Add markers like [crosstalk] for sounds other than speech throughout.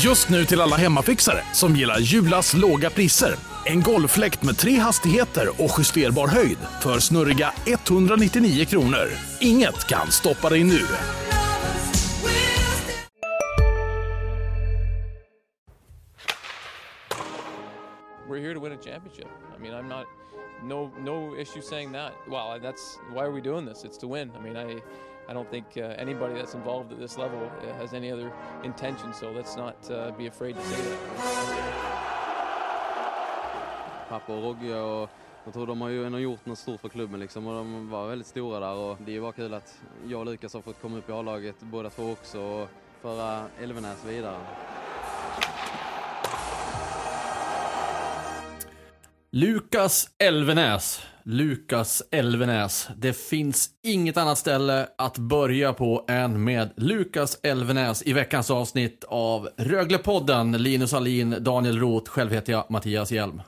Just nu till alla hemmafixare som gillar Julas låga priser. En golffläkt med tre hastigheter och justerbar höjd för snurriga 199 kronor. Inget kan stoppa dig nu. We're here to win a championship. I mean, I'm not no no issue saying that. Well, that's why are we doing this? It's to win. I mean, I I don't think uh, anybody that's involved at this level uh, has any other intention. So let's not uh, be afraid to say that. Pappa och Rogge och jag tror de har ju ändå gjort något stort för klubben liksom och de var väldigt stora där och det är bara kul att jag och Lukas har fått komma upp i A-laget båda två också och föra Elvenäs vidare. Lukas Elvenäs. Lukas Elvenäs. Det finns inget annat ställe att börja på än med Lukas Elvenäs i veckans avsnitt av Röglepodden. Linus Alin, Daniel Roth, själv heter jag Mattias Hjelm.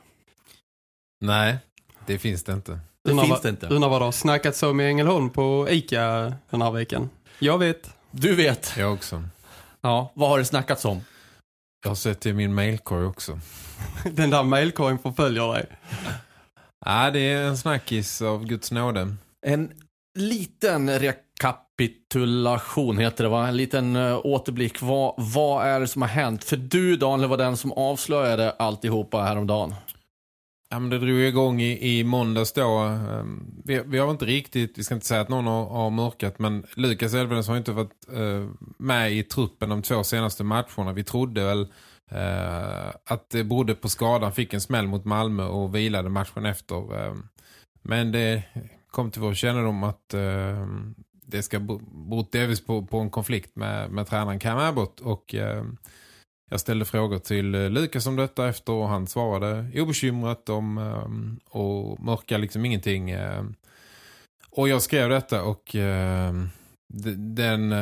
Nej, det finns det inte. Det Undrar finns det inte. Undrar vad det har snackats så med Ängelholm på ICA den här veckan. Jag vet. Du vet. Jag också. Ja, vad har det snackats om? Jag har sett det i min mailkorg också. [laughs] Den där mailkorgen förföljer dig. Ja, det är en snackis av Guds nåde. En liten rekapitulation heter det va? En liten uh, återblick. Vad, vad är det som har hänt? För du Daniel var den som avslöjade alltihopa häromdagen. Ja, men det drog igång i, i måndags då. Ehm, vi, vi har inte riktigt, vi ska inte säga att någon har, har mörkat, men Lukas Elvenäs har inte varit eh, med i truppen de två senaste matcherna. Vi trodde väl eh, att det berodde på skadan, fick en smäll mot Malmö och vilade matchen efter. Ehm, men det kom till vår kännedom att ehm, det ska bo- bero delvis på, på en konflikt med, med tränaren Cam Abbott och ehm, jag ställde frågor till eh, Lukas om detta efter och han svarade obekymrat om ehm, och mörka liksom ingenting. Ehm. och jag skrev detta och ehm, den,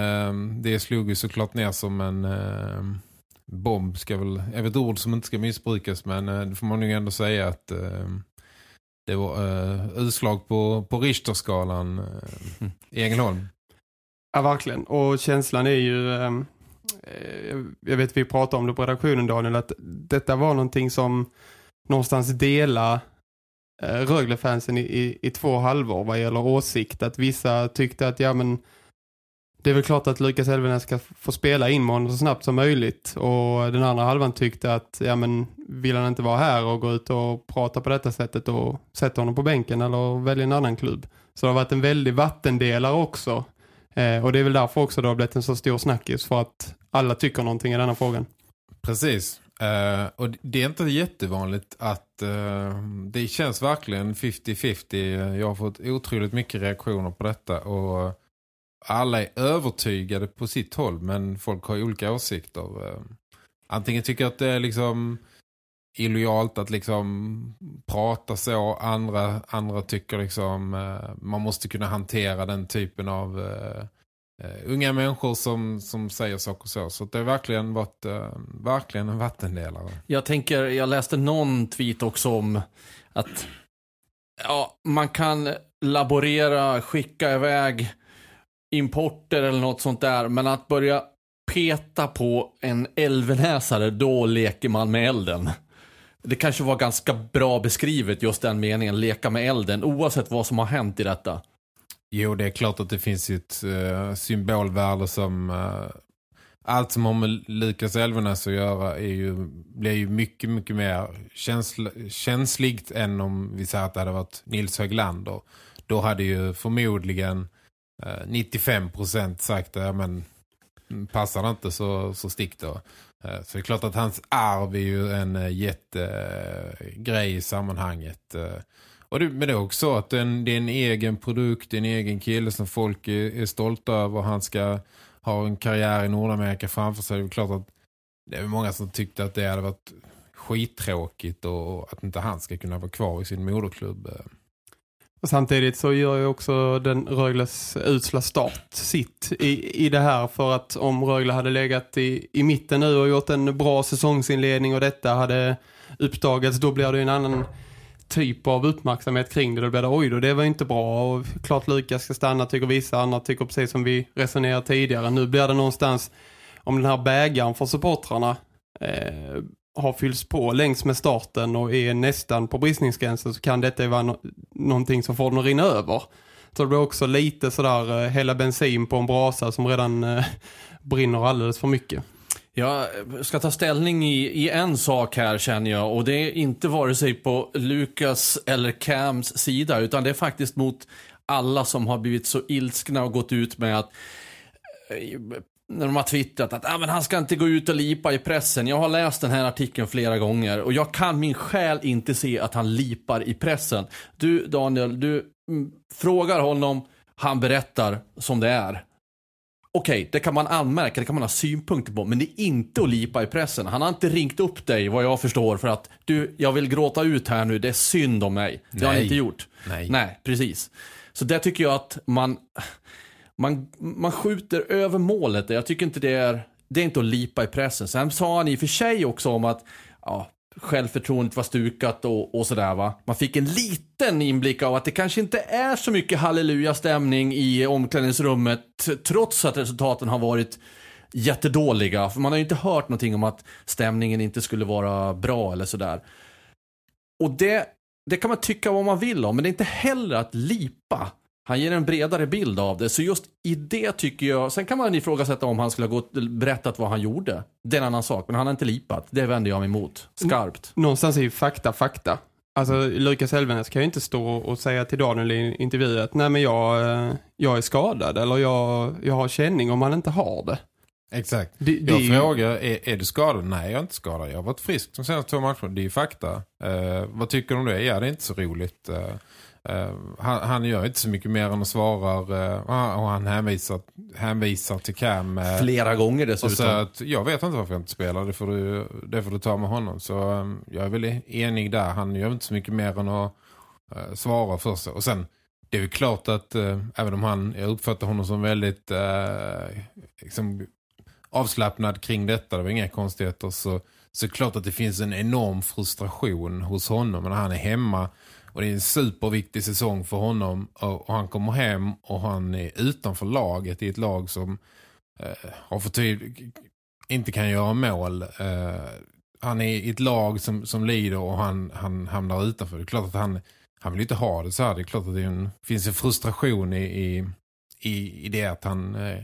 det slog ju såklart ner som en bomb ska väl, jag vet ett ord som inte ska missbrukas men eh, det får man ju ändå säga att det var eh, utslag på, på Richterskalan i Ängelholm. Ja, verkligen. Och känslan är ju... Eh, jag vet vi pratade om det på redaktionen Daniel, att detta var någonting som någonstans dela eh, Rögle-fansen i, i, i två halvor vad gäller åsikt. Att vissa tyckte att ja men det är väl klart att Lukas Elvenäs ska få spela in med honom så snabbt som möjligt. Och den andra halvan tyckte att ja men vill han inte vara här och gå ut och prata på detta sättet och sätta honom på bänken eller välja en annan klubb. Så det har varit en väldig vattendelare också. Eh, och det är väl därför också det har blivit en så stor snackis för att alla tycker någonting i denna frågan. Precis. Uh, och det är inte jättevanligt att uh, det känns verkligen 50-50. Jag har fått otroligt mycket reaktioner på detta och alla är övertygade på sitt håll men folk har olika åsikter. Uh, antingen tycker att det är liksom illojalt att liksom prata så. Andra, andra tycker liksom man måste kunna hantera den typen av Eh, unga människor som, som säger saker så. Så det har verkligen varit eh, verkligen en vattendelare. Jag tänker, jag läste någon tweet också om att ja, man kan laborera, skicka iväg importer eller något sånt där. Men att börja peta på en älvenäsare, då leker man med elden. Det kanske var ganska bra beskrivet just den meningen, leka med elden, oavsett vad som har hänt i detta. Jo, det är klart att det finns ju ett uh, symbolvärde som Uh, allt som har med Lukas Elvenäs att göra är ju, blir ju mycket, mycket mer känsl känsligt än om vi säger att det hade varit Nils Höglander. Då hade ju förmodligen eh, uh, 95% sagt att ja, men passar det inte så, så stick då. Så det är klart att hans arv är ju en jättegrej i sammanhanget. Och det, men det är också att det är, en, det är en egen produkt, en egen kille som folk är, är stolta över. Han ska ha en karriär i Nordamerika framför sig. Det är klart att det är många som tyckte att det hade varit skittråkigt och att inte han ska kunna vara kvar i sin moderklubb. Och samtidigt så gör ju också den Rögles usla start sitt i, i det här för att om Rögle hade legat i, i mitten nu och gjort en bra säsongsinledning och detta hade uppdagats då blir det ju en annan typ av uppmärksamhet kring det. Då blir det oj då, det var inte bra och klart Lukas ska stanna tycker vissa, andra tycker precis som vi resonerade tidigare. Nu blir det någonstans om den här bägaren för supportrarna eh, har fyllts på längs med starten och är nästan på bristningsgränsen så kan detta vara no någonting som får den att rinna över. Så det blir också lite sådär eh, hela bensin på en brasa som redan eh, brinner alldeles för mycket. Jag ska ta ställning i, i en sak här känner jag och det är inte vare sig på Lukas eller Cams sida utan det är faktiskt mot alla som har blivit så ilskna och gått ut med att eh, när de har twittrat att ah, men han ska inte gå ut och lipa i pressen. Jag har läst den här artikeln flera gånger och jag kan min själ inte se att han lipar i pressen. Du Daniel, du mm, frågar honom, han berättar som det är. Okej, okay, det kan man anmärka, det kan man ha synpunkter på, men det är inte att lipa i pressen. Han har inte ringt upp dig, vad jag förstår, för att du, jag vill gråta ut här nu, det är synd om mig. Det Nej. har han inte gjort. Nej. Nej, precis. Så det tycker jag att man, man, man skjuter över målet. Jag tycker inte det är, det är inte att lipa i pressen. Sen sa han i och för sig också om att ja, självförtroendet var stukat och, och sådär va. Man fick en liten inblick av att det kanske inte är så mycket halleluja-stämning i omklädningsrummet trots att resultaten har varit jättedåliga. För man har ju inte hört någonting om att stämningen inte skulle vara bra eller sådär. Och det, det kan man tycka vad man vill om, men det är inte heller att lipa. Han ger en bredare bild av det. Så just i det tycker jag, sen kan man ifrågasätta om han skulle ha gått, berättat vad han gjorde. Det är en annan sak, men han har inte lipat. Det vänder jag mig emot. Skarpt. Någonstans är ju fakta fakta. Alltså Lukas Elvenes kan ju inte stå och säga till Daniel i en intervju att nej men jag, eh, jag är skadad eller jag, jag har känning om man inte har det. Exakt. Det, det jag frågar, är, är du skadad? Nej, jag är inte skadad. Jag har varit frisk de senaste två matcherna. Det är ju fakta. Uh, vad tycker du om det? Ja, det är inte så roligt. Uh, han, han, gör inte så mycket mer än att svara uh, och han hänvisar, hänvisar till Cam. Uh, Flera gånger dessutom. Så att, jag vet inte varför jag inte spelar, det får du, det får du ta med honom. Så um, jag är väl enig där. Han gör inte så mycket mer än att svara för sig. Och sen, det är ju klart att även om han, jag uppfattar honom som väldigt liksom, avslappnad kring detta, det var inga konstigheter, så, så klart att det finns en enorm frustration hos honom. När han är hemma och det är en superviktig säsong för honom. Och, han kommer hem och han är utanför laget i ett lag som eh, har fått inte kan göra mål. Eh, han är i ett lag som, som lider och han, han hamnar utanför. Det är klart att han, han vill inte ha det så här. Det är klart att det en, finns en frustration i, i, i, i det att han eh,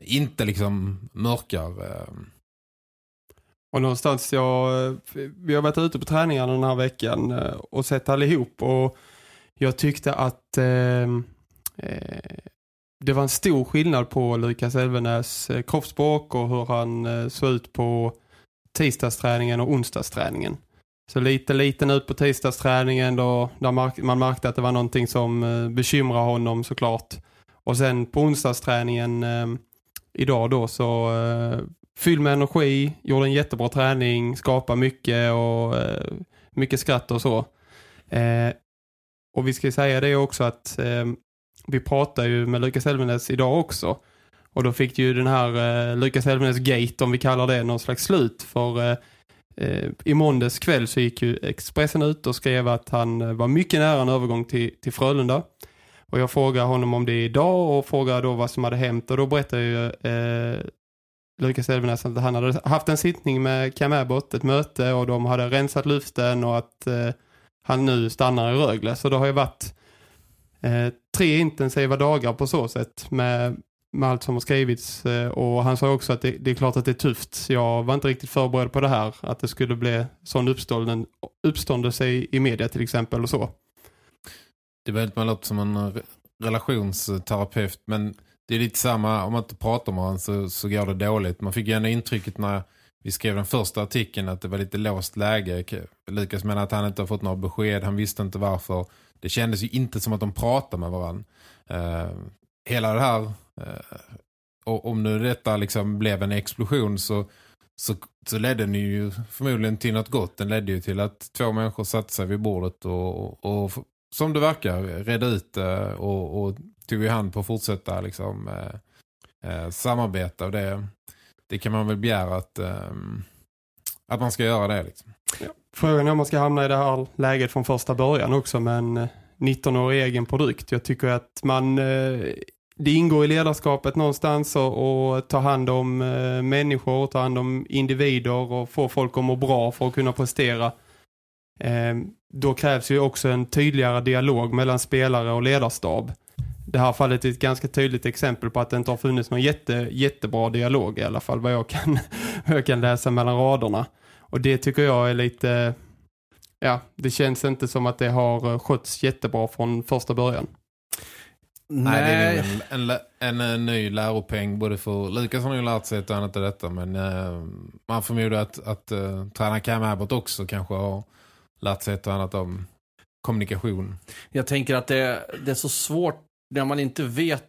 inte liksom mörkar eh, och någonstans, jag, vi har varit ute på träningarna den här veckan eh, och sett allihop och jag tyckte att ehm, eh, det var en stor skillnad på Lukas Elvenäs eh, kroppsspråk och hur han eh, såg ut på tisdagsträningen och onsdagsträningen. Så lite liten ut på tisdagsträningen då, där man märkte att det var någonting som bekymrar honom såklart. Och sen på onsdagsträningen eh, idag då så eh, Fylld med energi, gjorde en jättebra träning, skapade mycket och eh, mycket skratt och så. Eh, och vi ska säga det också att eh, vi pratar ju med Lukas Elvenes idag också. Och då fick ju den här eh, Lukas Elvenes gate, om vi kallar det, någon slags slut. För eh, eh, i måndags kväll så gick ju Expressen ut och skrev att han eh, var mycket nära en övergång till, till Frölunda. Och jag frågade honom om det idag och frågade då vad som hade hänt. Och då berättade ju eh, Lukas Elvenäs att han hade haft en sittning med Cam Abbott, ett möte och de hade rensat luften och att eh, han nu stannar i Rögle. Så det har ju varit eh, tre intensiva dagar på så sätt med, med allt som har skrivits eh, och han sa också att det, det, är klart att det är tufft. Jag var inte riktigt förberedd på det här, att det skulle bli sån uppståndelse i, i media till exempel och så. Det är väldigt man låter som en relationsterapeut men det är lite samma, om man inte pratar med honom så, så går det dåligt. Man fick ju ändå intrycket när vi skrev den första artikeln att det var lite låst läge. Lukas menar att han inte har fått några besked, han visste inte varför. Det kändes ju inte som att de pratade med varandra. Uh, eh, hela det här, uh, och om nu detta liksom blev en explosion så, så, så ledde den ju förmodligen till något gott. Den ledde ju till att två människor satte sig vid bordet och, och, och som det verkar, redde ut det och, och tog i hand på att fortsätta liksom, eh, eh, samarbeta. Och det, det kan man väl begära att, eh, att man ska göra det. Liksom. Ja. Frågan är om man ska hamna i det här läget från första början också med en 19-årig egen produkt. Jag tycker att man eh, det ingår i ledarskapet någonstans och, och ta hand om eh, människor, ta hand om individer och få folk att må bra för att kunna prestera. Eh, då krävs ju också en tydligare dialog mellan spelare och ledarstab. Det här fallet är ett ganska tydligt exempel på att det inte har funnits någon jätte, jättebra dialog i alla fall vad jag kan, [laughs] vad jag kan läsa mellan raderna. Och det tycker jag är lite, ja, det känns inte som att det har eh, skötts jättebra från första början. Nej, det är en, en, en, en ny läropeng både för Lukas har ju lärt sig ett och annat av detta men eh, man förmodar att, att uh, träna Cam Abbott också kanske har lärt sig ett och annat om kommunikation. Jag tänker att det, det är så svårt när man inte vet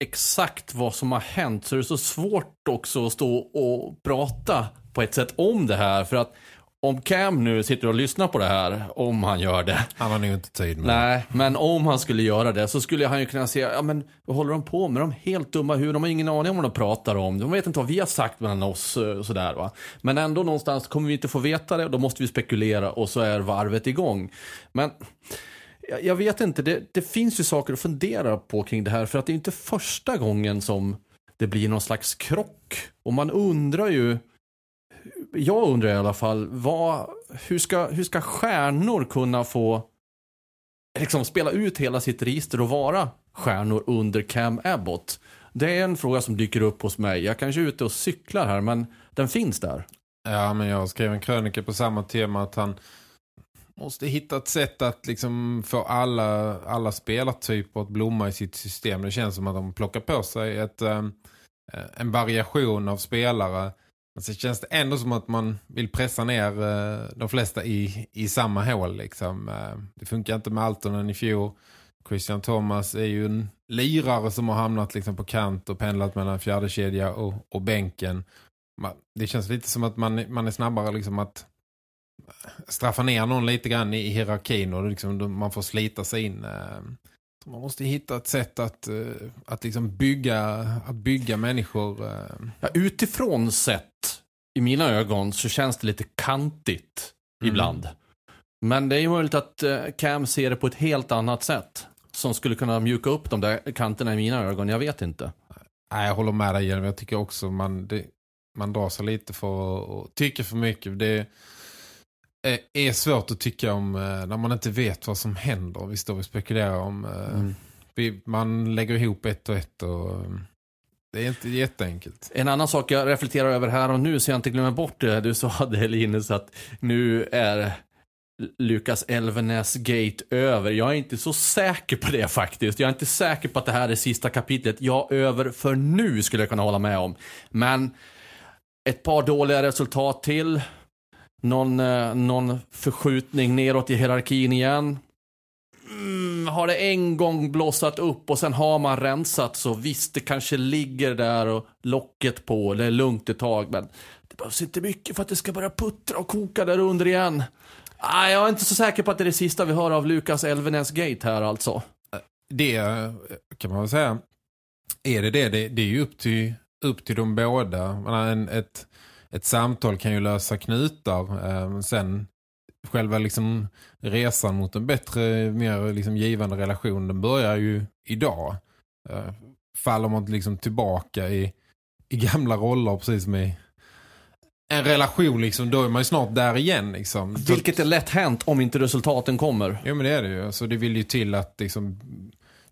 exakt vad som har hänt så är det så svårt också att stå och prata på ett sätt om det här för att om Cam nu sitter och lyssnar på det här, om han gör det. Han har nog inte tid med Nej, men om han skulle göra det så skulle han ju kunna säga, ja men vad håller de på med? De är helt dumma hur De har ingen aning om vad de pratar om. De vet inte vad vi har sagt mellan oss och sådär va. Men ändå någonstans kommer vi inte få veta det, då måste vi spekulera och så är varvet igång. Men jag vet inte, det, det finns ju saker att fundera på kring det här för att det är inte första gången som det blir någon slags krock. Och man undrar ju jag undrar i alla fall, vad, hur, ska, hur ska stjärnor kunna få liksom spela ut hela sitt register och vara stjärnor under Cam Abbott? Det är en fråga som dyker upp hos mig. Jag kanske är ute och cyklar här, men den finns där. Ja, men jag skrev en krönika på samma tema att han måste hitta ett sätt att liksom få alla, alla spelartyper att blomma i sitt system. Det känns som att de plockar på sig ett, eh, eh, en variation av spelare Men så känns det ändå som att man vill pressa ner eh, de flesta i, i samma hål. Liksom. Det funkar inte med Altonen i fjol. Christian Thomas är ju en lirare som har hamnat liksom på kant och pendlat mellan fjärde kedja och, och bänken. Man, det känns lite som att man, man är snabbare liksom att straffa ner någon lite grann i, hierarkin och liksom, man får slita sig in. Eh, man måste hitta ett sätt att, eh, att liksom bygga, att bygga människor. Eh. Ja, utifrån sett, i mina ögon, så känns det lite kantigt mm. ibland. Men det är ju möjligt att Cam ser det på ett helt annat sätt. Som skulle kunna mjuka upp de där kanterna i mina ögon, jag vet inte. Nej, jag håller med dig. Jag tycker också man, det, man drar sig lite för att tycka för mycket. Det är svårt att tycka om eh, när man inte vet vad som händer. Vi står och spekulerar om... Eh, mm. Vi, man lägger ihop ett och ett och... Det är inte jätteenkelt. En annan sak jag reflekterar över här och nu så jag inte glömmer bort det. Du sa [laughs] det Linus att nu är Lukas Elvenäs gate över. Jag är inte så säker på det faktiskt. Jag är inte säker på att det här är sista kapitlet. Ja, över för nu skulle jag kunna hålla med om. Men ett par dåliga resultat till någon, eh, någon förskjutning neråt i hierarkin igen. Mm, har det en gång blossat upp och sen har man rensat så visst det kanske ligger där och locket på, det är lugnt ett tag men det behövs inte mycket för att det ska börja puttra och koka där under igen. Ah, jag är inte så säker på att det är det sista vi hör av Lukas Elvenäs Gate här alltså. Det kan man väl säga. Är det det? Det, det är ju upp till, upp till de båda. Man en, ett, ett samtal kan ju lösa knutar. Eh, sen själva liksom resan mot en bättre, mer liksom givande relation, den börjar ju idag. Eh, faller man liksom tillbaka i, i gamla roller precis som i en relation liksom, då är man ju snart där igen liksom. Vilket är lätt hänt om inte resultaten kommer. Jo men det är det ju. Så alltså, det vill ju till att liksom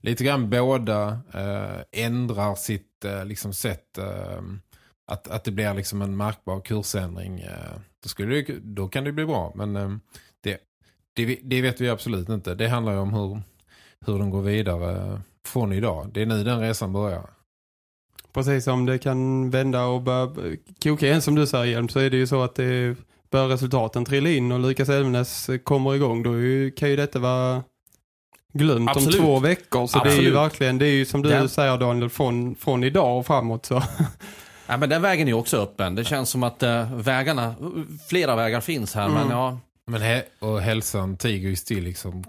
lite grann båda eh, ändrar sitt eh, liksom sätt eh, att, att det blir liksom en märkbar kursändring eh, då, skulle det, då kan det bli bra. Men eh, det, det, det vet vi absolut inte. Det handlar ju om hur, hur de går vidare från idag. Det är nu den resan börjar. Precis som det kan vända och börja koka igen som du säger Hjelm så är det ju så att det bör resultaten trilla in och Lukas Elvenes kommer igång då kan ju detta vara glömt Absolut. om två veckor. Så Absolut. det är ju verkligen, det är ju som du ja. säger Daniel, från, från idag och framåt så [laughs] Ja, men den vägen är också öppen. Det känns som att äh, vägarna, flera vägar finns här. Mm. Men ja, men he och hälsan tiger ju still liksom.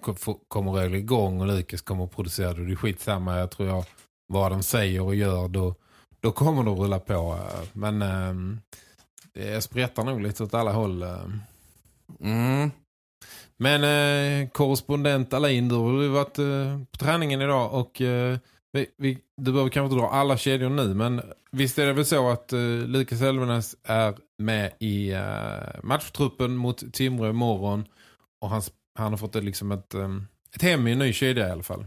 Kommer Rögle igång och Lukas kommer att producera det. Det är skitsamma, jag tror jag. Vad de säger och gör, då, då kommer de rulla på. Men ähm, det spretar nog lite åt alla håll. Ehm. Mm. Men äh, korrespondent Alain, du har varit äh, på träningen idag och äh, Vi, vi, du behöver kanske inte dra alla kedjor nu, men visst är det väl så att uh, Lukas Elvenes är med i uh, matchtruppen mot Timrå imorgon och han, han har fått ett, liksom ett, um, ett hem i en ny kedja i alla fall.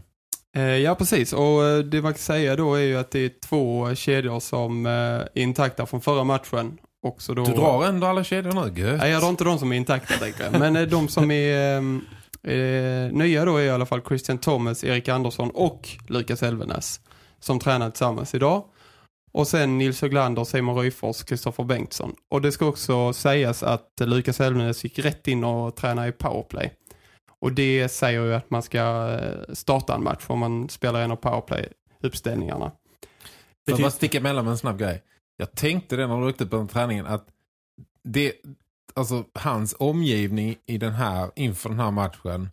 Ja, precis. Och det man kan säga då är ju att det är två kedjor som är intakta från förra matchen. Också då... Du drar ändå alla kedjor nu, gött. Nej, jag drar inte de som är intakta, tänker jag. Men de som är eh, nya då är i alla fall Christian Thomas, Erik Andersson och Lukas Elvenes. Som tränar tillsammans idag. Och sen Nils Höglander, Simon Ryfors, Kristoffer Bengtsson. Och det ska också sägas att Lukas Elvenes gick rätt in och tränade i powerplay. Och det säger ju att man ska eh, starta en match om man spelar en av powerplay-uppställningarna. Jag bara sticka emellan med en snabb grej. Jag tänkte det när du åkte på den träningen att det, alltså, hans omgivning i den här, inför den här matchen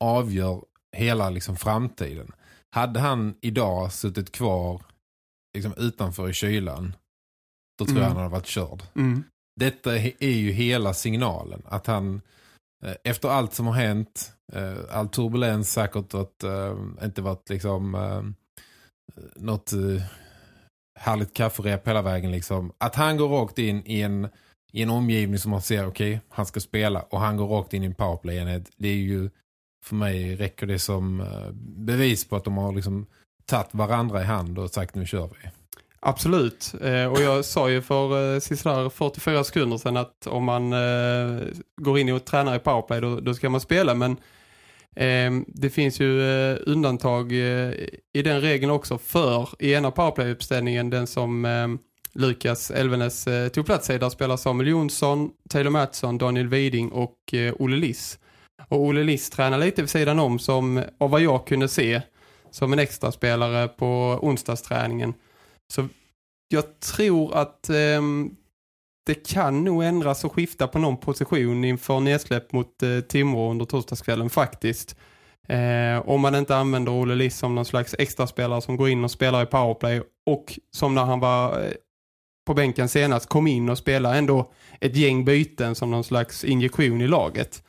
avgör hela liksom, framtiden. Hade han idag suttit kvar liksom, utanför i kylan då tror Mm. jag han hade varit körd. Mm. Detta är ju hela signalen. Att han, eh, efter allt som har hänt, eh, all turbulens säkert att eh, inte varit liksom något härligt kafferep hela vägen liksom. Att han går rakt in i en, i en omgivning som man ser, okej, han ska spela och han går rakt in i en powerplay-enhet. Det är ju, för mig räcker det som bevis på att de har liksom tagit varandra i hand och sagt nu kör vi. Absolut. Eh, och jag sa ju för eh, 44 sekunder sedan att om man eh, går in och tränar i powerplay då, då ska man spela. Men eh, det finns ju eh, undantag eh, i den regeln också för i ena powerplay-uppställningen den som eh, Lukas Elvenes eh, tog plats i. Där spelar Samuel Jonsson, Taylor Mattsson, Daniel Widing och eh, Olle Liss. Och Olle Liss tränar lite vid sidan om som, av vad jag kunde se, som en extra spelare på onsdagsträningen. Så jag tror att eh, det kan nog ändras och skifta på någon position inför nedsläpp mot eh, Timrå under torsdagskvällen faktiskt. Eh, om man inte använder Olle Liss som någon slags extra spelare som går in och spelar i powerplay och som när han var eh, på bänken senast kom in och spelade ändå ett gäng byten som någon slags injektion i laget.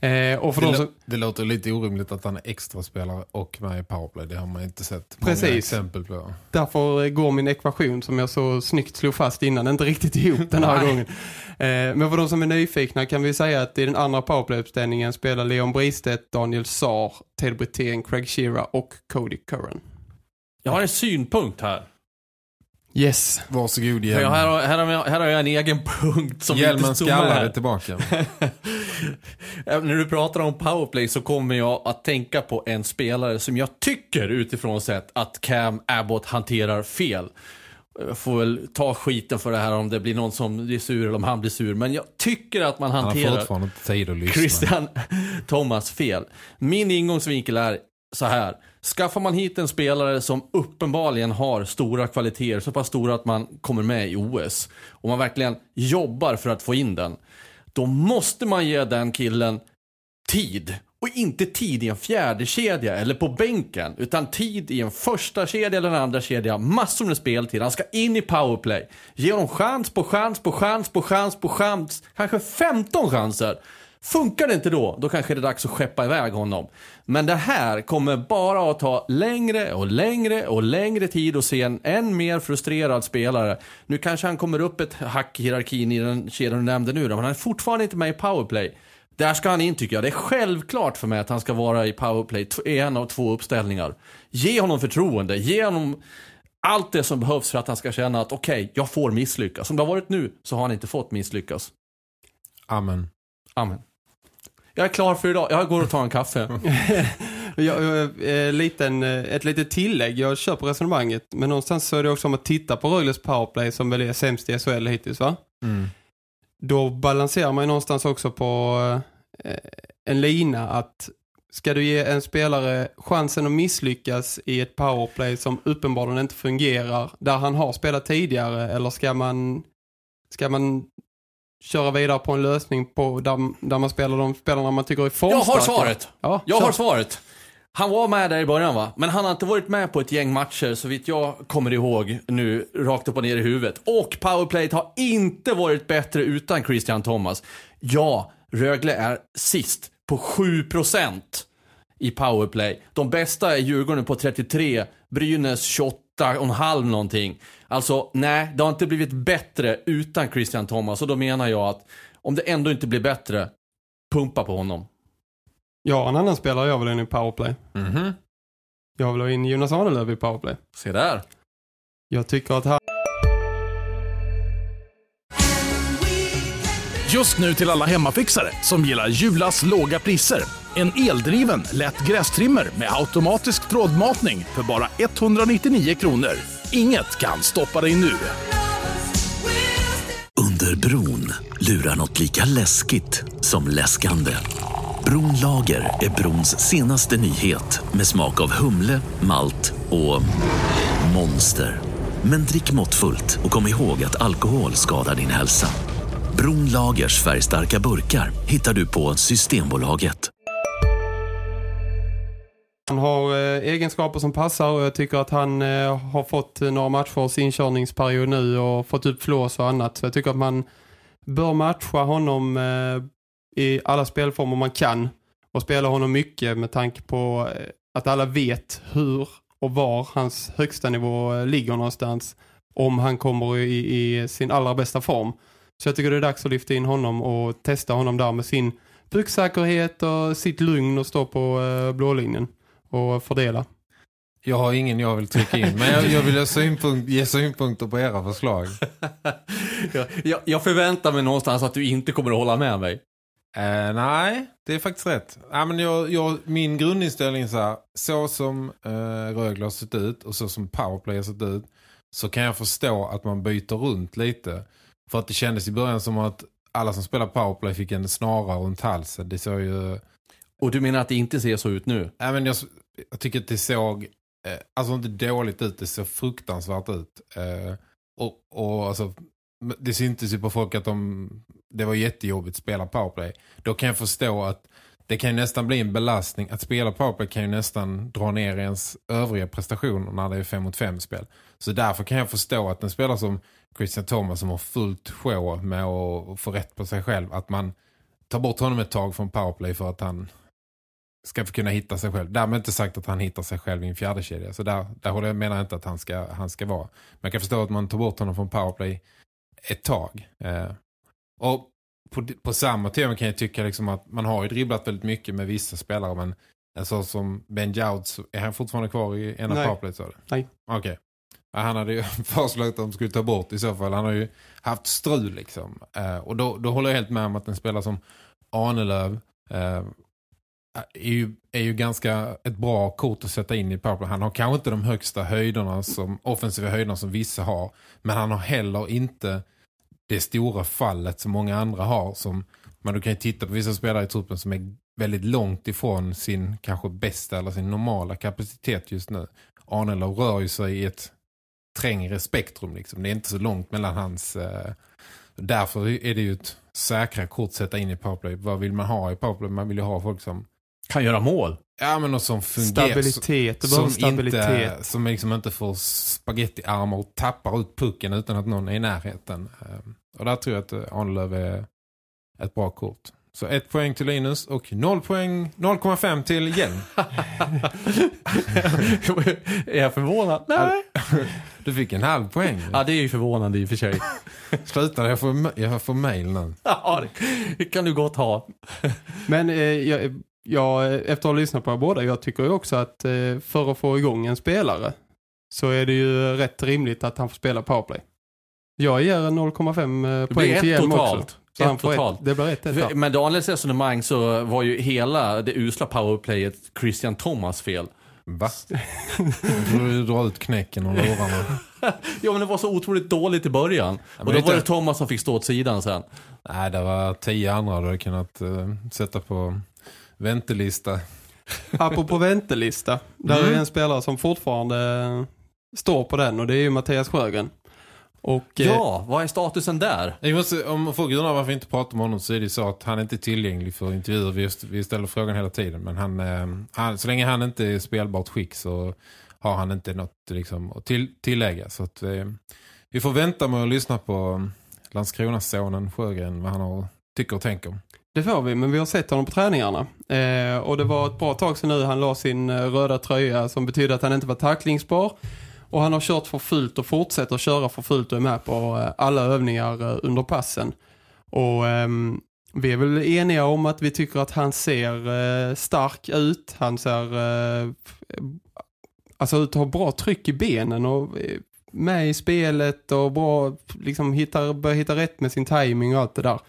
Eh, och för Det, som, det låter lite orimligt att han är extra spelare och med i powerplay. Det har man inte sett många Precis. exempel på. Därför går min ekvation som jag så snyggt slog fast innan inte riktigt ihop den här gången. Eh, men för de som är nyfikna kan vi säga att i den andra powerplay-uppställningen spelar Leon Bristedt, Daniel Saar, Ted Brithén, Craig Shearer och Cody Curran. Jag har en synpunkt här. Yes. Varsågod Hjelm. jag, här, har, här, har jag, här har jag en egen punkt som Hjälmen inte stod med skallade här. tillbaka. [laughs] När du pratar om powerplay så kommer jag att tänka på en spelare som jag tycker utifrån sett att Cam Abbott hanterar fel. Jag får väl ta skiten för det här om det blir någon som blir sur eller om han blir sur. Men jag tycker att man Han hanterar lyssna. Christian [laughs] Thomas fel. Min ingångsvinkel är så här. Skaffar man hit en spelare som uppenbarligen har stora kvaliteter, så pass stora att man kommer med i OS, och man verkligen jobbar för att få in den, då måste man ge den killen tid. Och inte tid i en fjärde kedja eller på bänken, utan tid i en första kedja eller en andra kedja. Massor med speltid. Han ska in i powerplay. Ge honom chans på chans på chans på chans på chans. Kanske 15 chanser. Funkar det inte då, då kanske det är dags att skeppa iväg honom. Men det här kommer bara att ta längre och längre och längre tid att se en än mer frustrerad spelare. Nu kanske han kommer upp ett hack i hierarkin i den kedjan du nämnde nu då, men han är fortfarande inte med i powerplay. Där ska han in tycker jag. Det är självklart för mig att han ska vara i powerplay i en av två uppställningar. Ge honom förtroende, ge honom allt det som behövs för att han ska känna att okej, jag får misslyckas. Som det har varit nu så har han inte fått misslyckas. Amen. Amen. Jag är klar för idag. Jag går och tar en kaffe. [laughs] Jag, jag, eh, liten, eh, ett litet tillägg, jag köper resonemanget. Men någonstans så är det också om att titta på Rögles powerplay som väl är sämst i SHL hittills va? Mm. då balanserar man ju någonstans också på eh, en lina att ska du ge en spelare chansen att misslyckas i ett powerplay som uppenbarligen inte fungerar där han har spelat tidigare eller ska man ska man köra vidare på en lösning på där, där man spelar de spelarna man tycker är Jag formstarka? har svaret. Ja, Jag kör. har svaret. Han var med där i början va? Men han har inte varit med på ett gäng matcher så vitt jag kommer ihåg nu rakt upp och ner i huvudet. Och powerplayet har inte varit bättre utan Christian Thomas. Ja, Rögle är sist på 7% i powerplay. De bästa är Djurgården på 33, Brynäs 28,5 någonting. Alltså, nej, det har inte blivit bättre utan Christian Thomas. Och då menar jag att om det ändå inte blir bättre, pumpa på honom. Ja, en annan spelare jag vill ha in i powerplay. Mhm. Jag vill ha in Jonas Arnelöv i powerplay. Se där. Jag tycker att han... Just nu till alla hemmafixare som gillar Julas låga priser. En eldriven, lätt grästrimmer med automatisk trådmatning för bara 199 kronor. Inget kan stoppa dig nu. Under bron lurar något lika läskigt som läskande. Bronlager är brons senaste nyhet med smak av humle, malt och monster. Men drick måttfullt och kom ihåg att alkohol skadar din hälsa. Bronlagers färgstarka burkar hittar du på Systembolaget. Egenskaper som passar och jag tycker att han eh, har fått eh, några matchers inkörningsperiod nu och fått upp flås och annat. Så jag tycker att man bör matcha honom eh, i alla spelformer man kan och spela honom mycket med tanke på att alla vet hur och var hans högsta nivå ligger någonstans om han kommer i, i sin allra bästa form. Så jag tycker det är dags att lyfta in honom och testa honom där med sin pucksäkerhet och sitt lugn och stå på blålinjen och fördela. Jag har ingen jag vill trycka in, men jag, jag vill ge, synpunkt, ge synpunkter på era förslag. [laughs] jag, jag, jag förväntar mig någonstans att du inte kommer att hålla med mig. Eh, nej, det är faktiskt rätt. Ja, men jag, jag, min grundinställning är så här, så som eh, Rögle har sett ut och så som Powerplay har sett ut så kan jag förstå att man byter runt lite. För att det kändes i början som att alla som spelar Powerplay fick en snara runt halsen. Det såg ju... Och du menar att det inte ser så ut nu? Nej, men jag, jag tycker att det såg eh, alltså inte dåligt ut, det såg fruktansvärt ut. Eh, och, och alltså, det syntes ju på folk att de, det var jättejobbigt att spela powerplay. Då kan jag förstå att det kan ju nästan bli en belastning. Att spela powerplay kan ju nästan dra ner ens övriga prestationer när det är 5 mot 5 spel. Så därför kan jag förstå att en spelare som Christian Thomas som har fullt sjå med att få rätt på sig själv. Att man tar bort honom ett tag från powerplay för att han ska kunna hitta sig själv. Därmed inte sagt att han hittar sig själv i en fjärde kedja. Så där, där håller jag menar inte att han ska, han ska vara. Men jag kan förstå att man tar bort honom från powerplay ett tag. Eh, och på, på samma tema kan jag tycka liksom att man har ju dribblat väldigt mycket med vissa spelare. Men en sån som Ben Jouds, är han fortfarande kvar i ena Nej. powerplay? Så Nej. Okej. Okay. Han hade ju [laughs] föreslagit att de skulle ta bort i så fall. Han har ju haft strul liksom. Eh, och då, då håller jag helt med om att en spelare som Arnelöv eh, är ju, är ju ganska ett bra kort att sätta in i powerplay. Han har kanske inte de högsta höjderna som offensiva höjderna som vissa har. Men han har heller inte det stora fallet som många andra har. Som, men du kan ju titta på vissa spelare i truppen som är väldigt långt ifrån sin kanske bästa eller sin normala kapacitet just nu. Arnelöv rör ju sig i ett trängre spektrum. Liksom. Det är inte så långt mellan hans... Eh, därför är det ju ett säkra kort att sätta in i powerplay. Vad vill man ha i powerplay? Man vill ju ha folk som kan göra mål. Ja, men och som fungerar. Stabilitet. Som, stabilitet. Inte, som liksom inte får spagettiarmar och tappar ut pucken utan att någon är i närheten. Ehm, och där tror jag att eh, Arnlöv är ett bra kort. Så ett poäng till Linus och 0 poäng, 0,5 till Hjelm. [laughs] är jag förvånad? Nej. [laughs] Du fick en halv poäng. Ja, det är ju förvånande i och för sig. [laughs] Sluta, jag får, jag får mail nu. Ja, det kan du gott ha. Men eh, jag, jag, efter att ha lyssnat på båda, jag tycker ju också att eh, för att få igång en spelare så är det ju rätt rimligt att han får spela powerplay. Jag ger 0,5 poäng till Hjelm också. Så han får totalt. Ett, det blir rätt ett Med Daniels resonemang så var ju hela det usla powerplayet Christian Thomas fel. Va? Du drar ut knäcken och lårarna. [laughs] ja men det var så otroligt dåligt i början. Ja, och då var det Thomas som fick stå åt sidan sen. Nej, det var tio andra du hade kunnat uh, sätta på väntelista. [laughs] Apropå väntelista. Där mm. är en spelare som fortfarande står på den och det är ju Mattias Sjögren. Och, ja, eh, vad är statusen där? Jag måste, om folk undrar varför vi inte pratar med honom så är det så att han inte är tillgänglig för intervjuer. Vi, vi ställer frågan hela tiden. Men han, eh, han, så länge han inte är spelbart skick så har han inte något liksom, att till, tillägga. Så att, eh, vi får vänta med att lyssna på Landskronasonen Sjögren vad han har, tycker och tänker. Det får vi, men vi har sett honom på träningarna. Eh, och det var ett bra tag sedan nu han la sin eh, röda tröja som betyder att han inte var tacklingsbar. Och han har kört för fullt och fortsätter köra för fullt och är med på eh, alla övningar eh, under passen. Och eh, vi är väl eniga om att vi tycker att han ser eh, stark ut. Han ser eh, alltså ut att ha bra tryck i benen och eh, med i spelet och bra liksom hittar, börjar hitta rätt med sin timing och allt det där.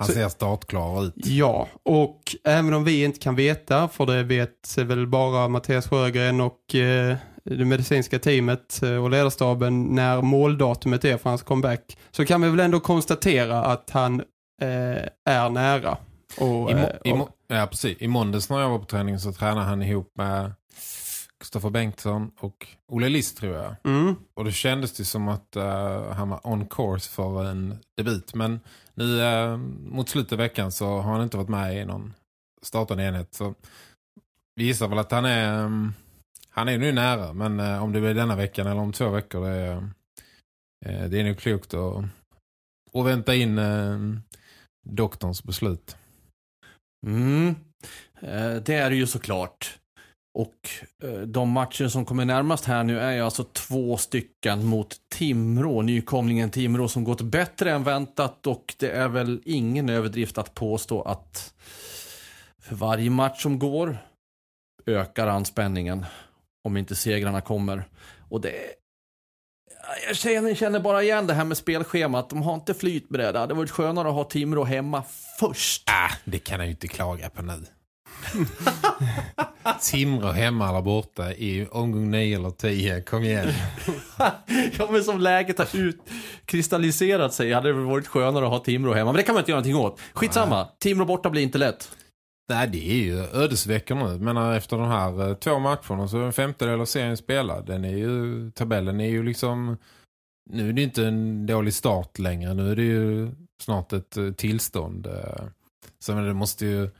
Han ser startklar ut. Ja, och även om vi inte kan veta, för det vet väl bara Mattias Sjögren och eh, det medicinska teamet eh, och ledarstaben när måldatumet är för hans comeback, så kan vi väl ändå konstatera att han eh, är nära. Och, I, eh, i, och- må, ja, precis. I måndags när jag var på träning så tränade han ihop med Kristoffer Bengtsson och Olle List tror jag. mm, Och det kändes det som att eh, han var on course för en debut. Men nu eh, mot slutet av veckan så har han inte varit med i någon startande enhet. Så vi gissar väl att han är mm, han är nu nära. Men eh, om det blir denna veckan eller om två veckor det är, eh, det är nog klokt att, att vänta in eh, doktorns beslut. Mm. Eh, det är det ju såklart. Och eh, de matcher som kommer närmast här nu är ju alltså två stycken mot Timrå, nykomlingen Timrå som gått bättre än väntat och det är väl ingen överdrift att påstå att för varje match som går ökar anspänningen om inte segrarna kommer. Och det jag känner, känner bara igen det här med spelschemat. De har inte flyt med det. Det hade varit skönare att ha Timrå hemma först. Äh, det kan jag ju inte klaga på nu. [laughs] Timrå hemma eller borta i omgång 9 eller 10. Kom igen. [laughs] Ja men som läget har ut kristalliserat sig hade det varit skönare att ha Timrå hemma. Men det kan man inte göra någonting åt. Skitsamma, Timrå borta blir inte lätt. Nej, det är ju ödesveckor nu. Men efter de här eh, två matcherna så är en femtedel av serien spelad. Den är ju, tabellen är ju liksom, nu är det inte en dålig start längre. Nu är det ju snart ett eh, tillstånd. eh. Så men det måste ju,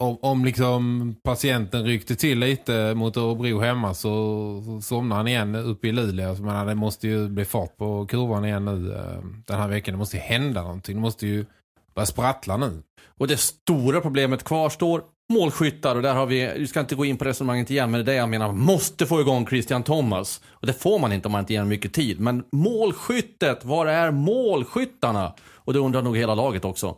om, om liksom patienten ryckte till lite mot Örebro hemma så, så somnade han igen uppe i Luleå. Men det måste ju bli fart på kurvan igen nu eh, den här veckan. Det måste ju hända någonting. Det måste ju börja sprattla nu. Och det stora problemet kvarstår. Målskyttar och där har vi, vi ska inte gå in på resonemanget igen, men det är det jag menar, måste få igång Christian Thomas. Och det får man inte om man inte ger honom mycket tid. Men målskyttet, var är målskyttarna? Och det undrar nog hela laget också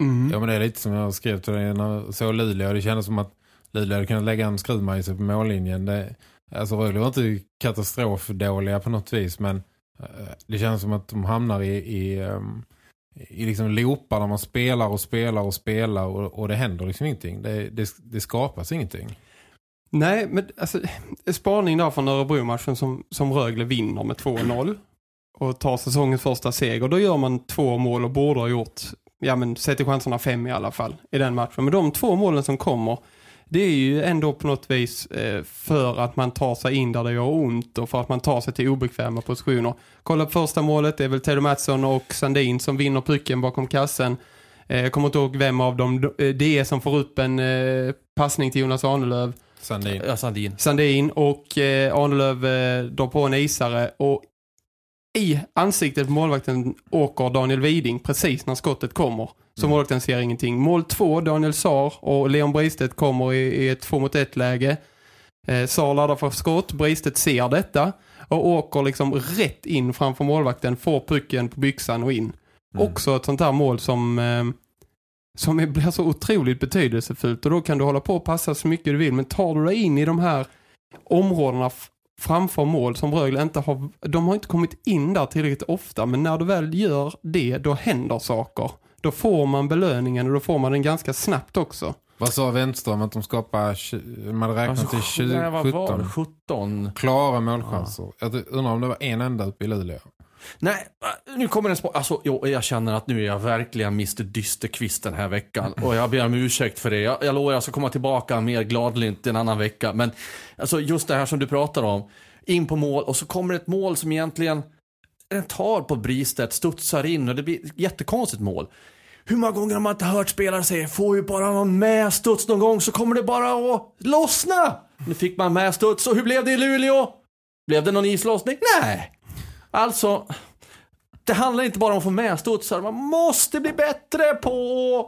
mm. Ja men det är lite som jag skrev till dig när jag såg Luleå. Det kändes som att Luleå hade kunnat lägga en skruvmejsel på mållinjen. Det, alltså Rögle var inte katastrofdåliga på något vis men eh, det känns som att de hamnar i, i, ehm, i liksom loopar där man spelar och spelar och spelar och, och det händer liksom ingenting. Det, det, det skapas ingenting. Nej, men alltså, spaning där från Örebro-matchen som, som Rögle vinner med 2-0 och tar säsongens första seger. Då gör man två mål och borde ha gjort, ja men sätter chanserna fem i alla fall i den matchen. Men de två målen som kommer, det är ju ändå på något vis eh, för att man tar sig in där det gör ont och för att man tar sig till obekväma positioner. Kolla på första målet, det är väl Tedo Mattsson och Sandin som vinner pucken bakom kassen. Eh, jag kommer inte ihåg vem av dem eh, det är som får upp en eh, passning till Jonas Arnelöv. Sandin. Ja, Sandin. Sandin och eh, Arnelöv eh, drar på en isare och i ansiktet på målvakten åker Daniel Widing precis när skottet kommer. Så Mm. målvakten ser ingenting. Mål två, Daniel Sar och Leon Bristedt kommer i, i ett två mot ett läge. Eh, Sar laddar för skott, Bristedt ser detta och åker liksom rätt in framför målvakten, får pucken på byxan och in. Mm. Också ett sånt här mål som, eh, som är- blir så otroligt betydelsefullt. Och då kan du hålla på och passa så mycket du vill. Men tar du dig in i de här områdena framför mål som Rögle inte har... De har inte kommit in där tillräckligt ofta. Men när du väl gör det, då händer saker. Då får man belöningen och då får man den ganska snabbt också. Vad sa Wenström att de skapar, man hade räknat till 20, Nej, vad var det? 17 17. klara målchanser. Jag undrar om det var en enda uppe i Luleå. Nej, äh, nu kommer en spår. Alltså, jo, jag känner att nu är jag verkligen Mr Dysterkvist den här veckan. Och jag ber om ursäkt för det. Jag, jag lovar jag ska komma tillbaka mer gladlynt en annan vecka. Men alltså, just det här som du pratar om. In på mål och så kommer ett mål som egentligen den tar på Bristedt, studsar in och det blir ett jättekonstigt mål. Hur många gånger har man inte hört spelare säga får ju bara någon medstuds någon gång så kommer det bara att lossna. Nu fick man medstuds och hur blev det i Luleå? Blev det någon islossning? Nej. Alltså, det handlar inte bara om att få medstudsar. Man måste bli bättre på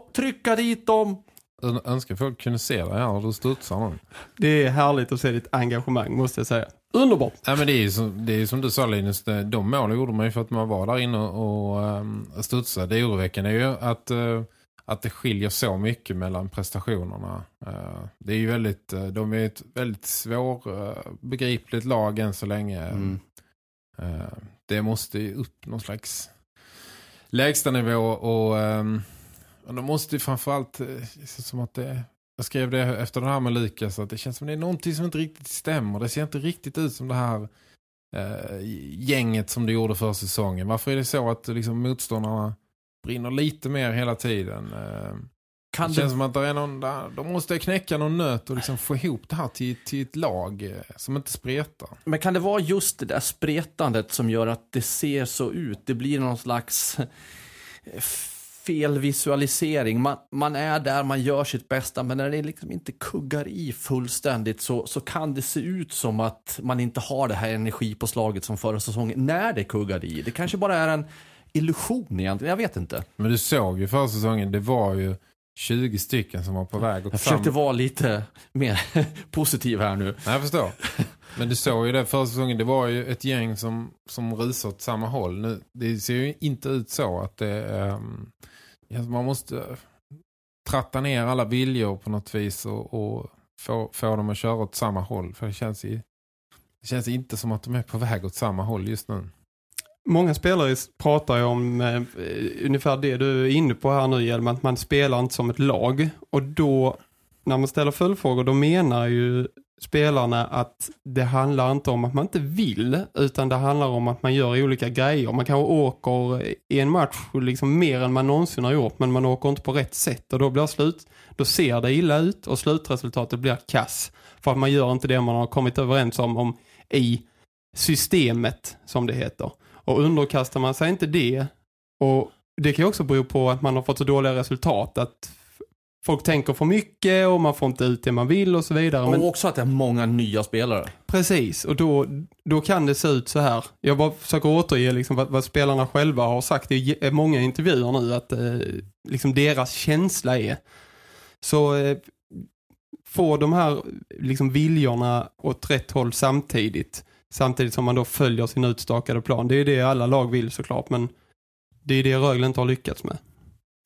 att trycka dit dem. Ö- Önskar folk kunde se dig här och du studsar nu. Det är härligt att se ditt engagemang, måste jag säga. Underbart! Nej, men det är ju som, det är som du sa Linus, de mål gjorde man ju för att man var där inne och, och um, studsade. Det oroväckande är ju att, eh, att det skiljer så mycket mellan prestationerna. Eh, det är ju väldigt, de är ett väldigt svårbegripligt lag än så länge. Mm. Eh, det måste ju upp någon slags lägstanivå och, ehm, och de måste ju framförallt, eh, som att det, jag skrev det efter det här med Lukas, att det känns som det är någonting som inte riktigt stämmer. Det ser inte riktigt ut som det här eh, gänget som det gjorde för säsongen. Varför är det så att liksom, motståndarna brinner lite mer hela tiden? Eh, kan det känns som att det är någon, där, de måste knäcka någon nöt och liksom få ihop det här till, till ett lag eh, som inte spretar. men kan det vara just det där spretandet som gör att det ser så ut? Det blir någon slags eh, fel visualisering. Man, man är där, man gör sitt bästa, men när det liksom inte kuggar i fullständigt så, så kan det se ut som att man inte har det här energipåslaget som förra säsongen när det kuggar i. Det kanske bara är en illusion egentligen, jag vet inte. Men du såg ju förra säsongen, det var ju 20 stycken som var på väg åt Jag försökte vara lite mer [laughs] positiv här nu. Nej, jag förstår. Men du såg ju det förra säsongen, det var ju ett gäng som, som rusade åt samma håll. Nu, det ser ju inte ut så att det... Um, man måste eh, tratta ner alla viljor på något vis och, och få, få dem att köra åt samma håll. För det känns, i, det känns inte som att de är på väg åt samma håll just nu. Många spelare pratar ju om eh, eh, ungefär det du är inne på här nu Hjelm, att man spelar inte som ett lag. Och då, när man ställer följdfrågor, då menar ju spelarna att det handlar inte om att man inte vill, utan det handlar om att man gör olika grejer. Man kanske åker i en match liksom mer än man någonsin har gjort, men man åker inte på rätt sätt. Och då blir slut, då ser det illa ut och slutresultatet blir kass. För att man gör inte det man har kommit överens om, om i systemet, som det heter. Och underkastar man sig inte det, och det kan ju också bero på att man har fått så dåliga resultat, att folk tänker för mycket och man får inte ut det man vill och så vidare. Men Och också att det är många nya spelare. precis, och då, då kan det se ut så här. Jag bara försöker återge liksom vad, vad spelarna själva har sagt i många intervjuer nu, att eh, liksom deras känsla är. Så eh, få de här liksom viljorna åt rätt håll samtidigt. Samtidigt som man då följer sin utstakade plan. Det är det alla lag vill såklart, men det är det Rögle inte har lyckats med.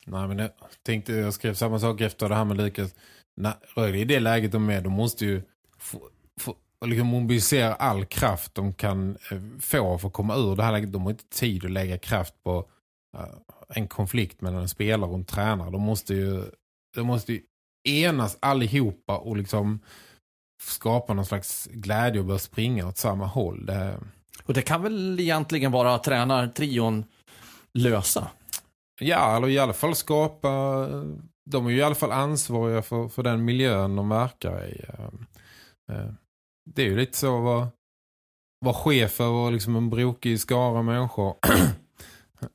Nej, men jag tänkte, jag skrev samma sak efter det här med Lukas. Nej, Rögle, i det läget de är, de måste ju få, få, liksom mobilisera all kraft de kan eh, få för att komma ur det här läget. De har inte tid att lägga kraft på eh, en konflikt mellan en spelare och en tränare. De måste ju, de måste ju enas allihopa och liksom skapa någon slags glädje och börja springa åt samma håll. Det, Och det kan väl egentligen bara tränartrion lösa. Ja, eller i alla fall skapa... De är ju i alla fall ansvariga för, för den miljön de verkar i. Eh, eh, Det är ju lite så att vara, vara chef över liksom en brokig skara människor. [clears throat]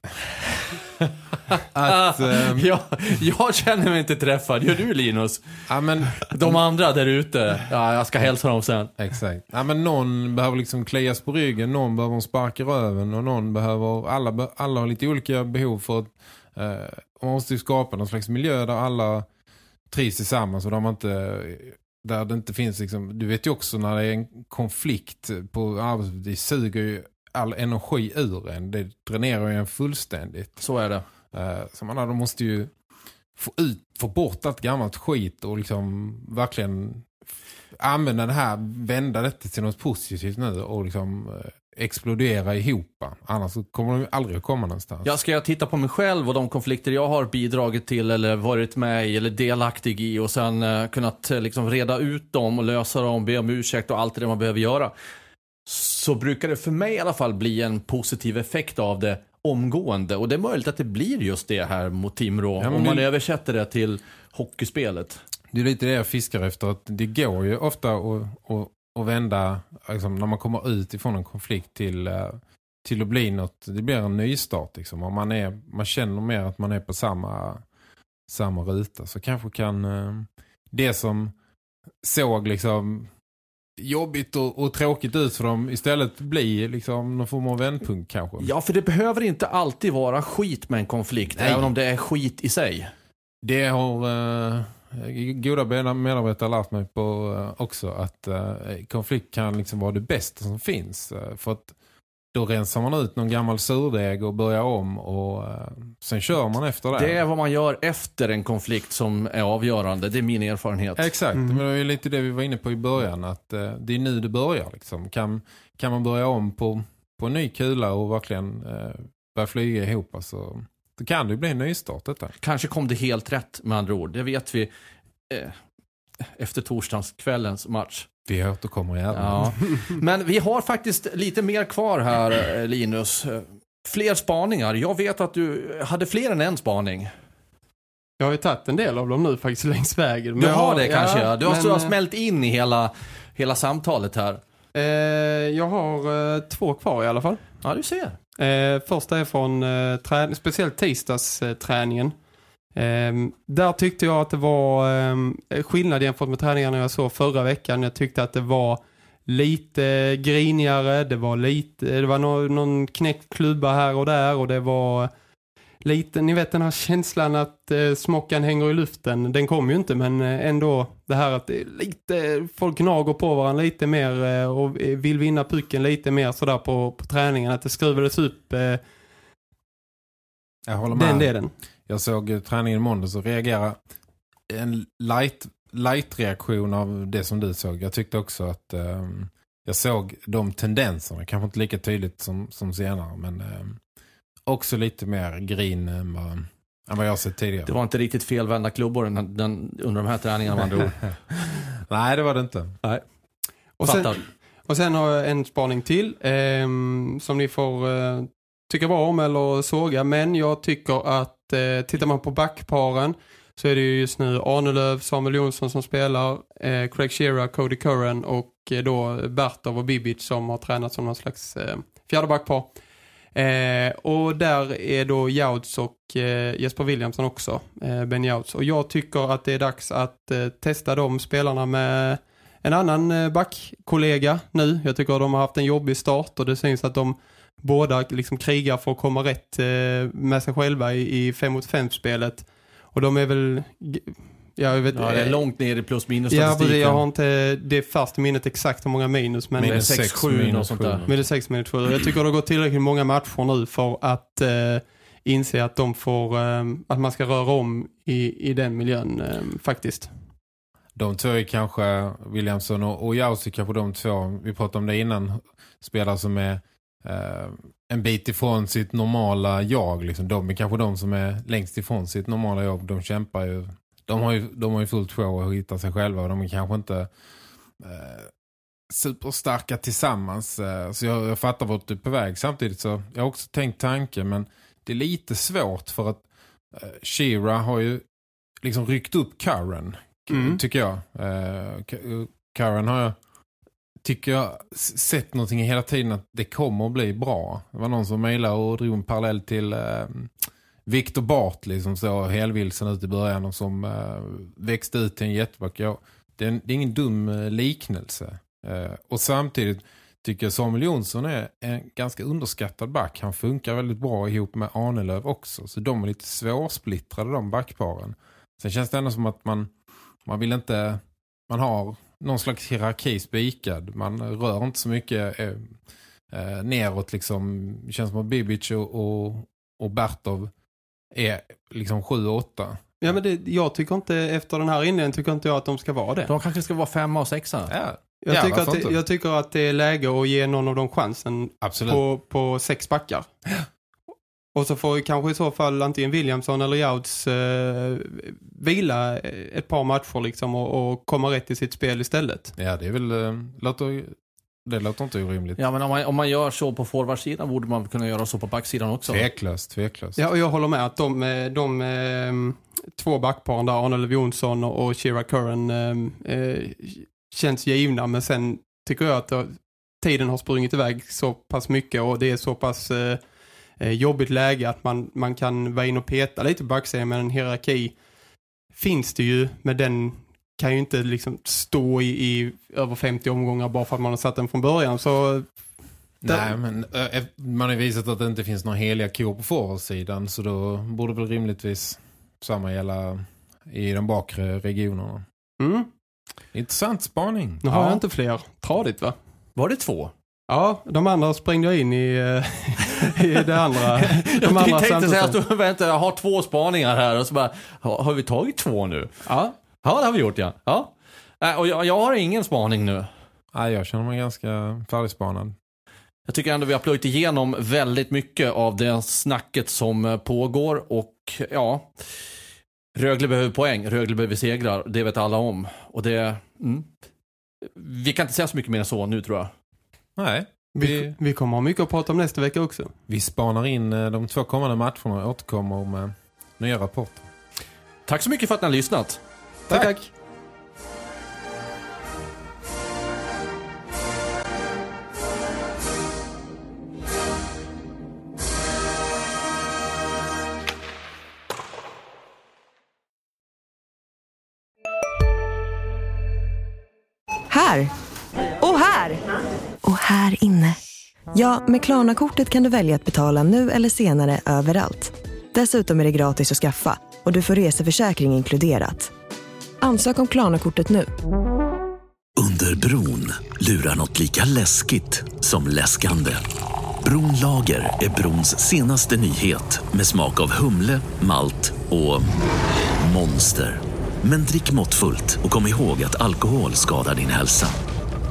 [clears throat] [laughs] att, ehm, jag, jag känner mig inte träffad. Gör du Linus? ja, men, De andra där ute. Ja, jag ska hälsa dem sen. exakt. Ja, men någon behöver liksom klias på ryggen, någon behöver en spark i röven och någon behöver... Alla, alla har lite olika behov för att... Eh, man måste ju skapa någon slags miljö där alla trivs tillsammans och där man inte... Där det inte finns liksom... Du vet ju också när det är en konflikt på arbetslivet, det suger ju all energi ur en. Det dränerar ju en fullständigt. Så är det. Eh, så man de måste ju få, ut, få bort allt gammalt skit och liksom verkligen använda det här, vända detta till något positivt nu och liksom eh, explodera ihop. Annars kommer de aldrig att komma någonstans. Jag ska jag titta på mig själv och de konflikter jag har bidragit till eller varit med i eller delaktig i och sen eh, kunnat eh, liksom reda ut dem och lösa dem, be om ursäkt och allt det man behöver göra. Så brukar det för mig i alla fall bli en positiv effekt av det omgående. Och det är möjligt att det blir just det här mot Timrå. Ja, om man det- översätter det till hockeyspelet. Det är lite det jag fiskar efter. Att det går ju ofta att, att, att vända liksom, när man kommer ut ifrån en konflikt till, eh, till att bli något. Det blir en nystart. Liksom. Om man, är, man känner mer att man är på samma, samma ruta. Så kanske kan eh, det som såg liksom jobbigt och, och tråkigt ut för dem istället bli liksom någon form av vändpunkt kanske. Ja, för det behöver inte alltid vara skit med en konflikt, Nej. även om det är skit i sig. Det har eh, goda medarbetare lärt mig på eh, också att eh, konflikt kan liksom vara det bästa som finns. Eh, för att då rensar man ut någon gammal surdeg och börjar om och eh, sen kör man efter det. Det är vad man gör efter en konflikt som är avgörande. Det är min erfarenhet. Exakt, Mm. men det ju lite det vi var inne på i början att eh, det är nu det börjar liksom. Kan, kan man börja om på, på en ny kula och verkligen eh, börja flyga ihop så, då kan det ju bli en nystart detta. Kanske kom det helt rätt med andra ord. Det vet vi eh, efter torsdagskvällens match. Vi återkommer gärna. Ja. [laughs] Men vi har faktiskt lite mer kvar här, eh, Linus. Fler spaningar. Jag vet att du hade fler än en spaning. Jag har ju tagit en del av dem nu faktiskt längs vägen. Men Du har det kanske, ja. Du har, men, du har eh, smält in i hela, hela samtalet här. Eh, jag har eh, två kvar i alla fall. Ja, du ser. Eh, första är från eh, speciellt tisdagsträningen. Eh, där tyckte jag att det var eh, skillnad jämfört med träningarna jag såg förra veckan. Jag tyckte att det var lite grinigare, det var lite det var no någon knäckt klubba här och där och det var lite, ni vet den här känslan att eh, smockan hänger i luften, den kom ju inte men eh, ändå det här att lite, folk gnager på varandra lite mer eh, och vill vinna pucken lite mer sådär på, på träningen, att det skruvades upp eh, Jag håller med. den delen. Jag såg eh, träningen i måndags och reagerade en light, light reaktion av det som du såg. Jag tyckte också att ehm, jag såg de tendenserna, kanske inte lika tydligt som, som senare, men ehm, också lite mer grin än vad, än vad jag sett tidigare. Det var inte riktigt felvända klubbor den, den, under de här träningarna med andra ord. [laughs] Nej, det var det inte. Och sen, och sen har jag en spaning till ehm, som ni får eh, tycka bra om eller såga. Men jag tycker att eh, tittar man på backparen så är det ju just nu Arnelöv, Samuel Jonsson som spelar, eh, Craig Shearer, Cody Curran och eh, då Bertov och Bibic som har tränat som någon slags eh, fjärde backpar. Eh, och där är då Jouds och eh, Jesper Williamson också, eh, Ben Jouds. Och jag tycker att det är dags att eh, testa de spelarna med en annan eh, backkollega nu. Jag tycker att de har haft en jobbig start och det syns att de båda liksom krigar för att komma rätt eh, med sig själva i, i 5 mot 5 spelet. Och de är väl... Ja, jag vet, Ja, det är eh, långt ner i plus minus Ja, jag har inte det fast minnet exakt hur många minus, men Minus Minus sex, sex, sju, minus något sånt där. är 6 minus 7. Jag tycker det har gått tillräckligt många matcher nu för att eh, inse att de får, eh, att man ska röra om i, i den miljön eh, faktiskt. De två är kanske, Williamson och, och Jaus är kanske de två, vi pratade om det innan, spelare som är eh, en bit ifrån sitt normala jag. Liksom. De är kanske de som är längst ifrån sitt normala jag. De kämpar ju, de har ju, de har ju fullt sjå att hitta sig själva och de är kanske inte eh, superstarka tillsammans. Eh, så jag, jag fattar vart du är på väg. Samtidigt så, jag har också tänkt tanken men det är lite svårt för att eh, Shira har ju liksom ryckt upp Curran Mm. tycker jag. Eh, Ka- Karen har jag tycker jag sett någonting hela tiden att det kommer att bli bra. Det var någon som mejlade och drog en parallell till eh, Victor Bartley som såg helvilsen ut i början och som eh, växte ut till en jätteback. Ja, det, är det är ingen dum eh, liknelse. Eh, och samtidigt tycker jag Samuel Jonsson är en ganska underskattad back. Han funkar väldigt bra ihop med Arnelöv också. Så de är lite svårsplittrade de backparen. Sen känns det ändå som att man man vill inte, man har någon slags hierarki spikad. Man rör inte så mycket eh, eh, neråt liksom. Det känns som att Bibic och, och, och Bertov är liksom 7-8. Ja, men det, jag tycker inte, efter den här inledningen tycker inte jag att de ska vara det. De kanske ska vara femma och sexa. Ja, Jag, Ja, tycker att det, jag tycker att det är läge att ge någon av dem chansen absolut. på, på sex backar. Och så får ju kanske i så fall antingen Williamson eller Jouds eh, vila ett par matcher liksom och, och komma rätt i sitt spel istället. Ja, det är väl, eh, låter, det låter inte orimligt. Ja, men om man, om man gör så på forwardsidan borde man kunna göra så på backsidan också. Tveklöst, tveklöst. Ja, och jag håller med att de, eh, de eh, två backparen där, Arnold Jonsson och Shira Curran eh, eh, känns givna. Men sen tycker jag att tiden har sprungit iväg så pass mycket och det är så pass eh, eh, jobbigt läge att man, man kan vara in och peta lite på backsidan med en hierarki finns det ju med den kan ju inte liksom stå i, i över 50 omgångar bara för att man har satt den från början. Så Nej, men äh, man har ju visat att det inte finns några heliga kor på forwardsidan så då borde väl rimligtvis samma gälla i de bakre regionerna. mm, Intressant spaning. nu har Ja. jag inte fler. Tradigt va? Var det två? Ja, de andra sprängde jag in i, eh, [laughs] i det andra. [laughs] De Jag andra tänkte säga samtalen. att du, vänta, jag har två spaningar här och så bara, har, har vi tagit två nu? Ja, Ja, det har vi gjort ja. ja. Och jag, jag har ingen spaning nu. Nej, jag känner mig ganska färdigspanad. Jag tycker ändå vi har plöjt igenom väldigt mycket av det snacket som eh, pågår och ja, Rögle behöver poäng, Rögle behöver segrar, det vet alla om. Och det, mm. Vi kan inte säga så mycket mer än så nu tror jag. Nej, vi, vi, vi kommer ha mycket att prata om nästa vecka också. vi spanar in eh, de två kommande matcherna och återkommer med nya rapporter. Tack så mycket för att ni har lyssnat. Tack, tack. Här! Och här! Och här inne. Ja, med Klarna-kortet kan du välja att betala nu eller senare överallt. Dessutom är det gratis att skaffa och du får reseförsäkring inkluderat. Ansök om Klarna-kortet nu. Under bron lurar något lika läskigt som läskande. Bronlager är brons senaste nyhet med smak av humle, malt och monster. Men drick måttfullt och kom ihåg att alkohol skadar din hälsa.